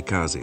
Kamikaze.